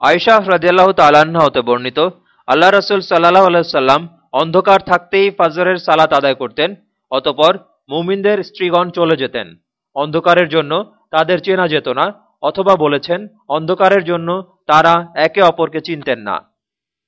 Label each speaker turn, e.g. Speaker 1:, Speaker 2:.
Speaker 1: আয়শাহ রাজিয়াল্লাহ তাল্লাহ্ন হতে বর্ণিত, আল্লাহ রসুল সাল্লাহ আলাইসাল্লাম অন্ধকার থাকতেই ফাজরের সালাত আদায় করতেন, অতপর মুমিনদের স্ত্রীগণ চলে যেতেন। অন্ধকারের জন্য তাদের চেনা যেত না, অথবা বলেছেন, অন্ধকারের জন্য তারা একে অপরকে চিনতেন না।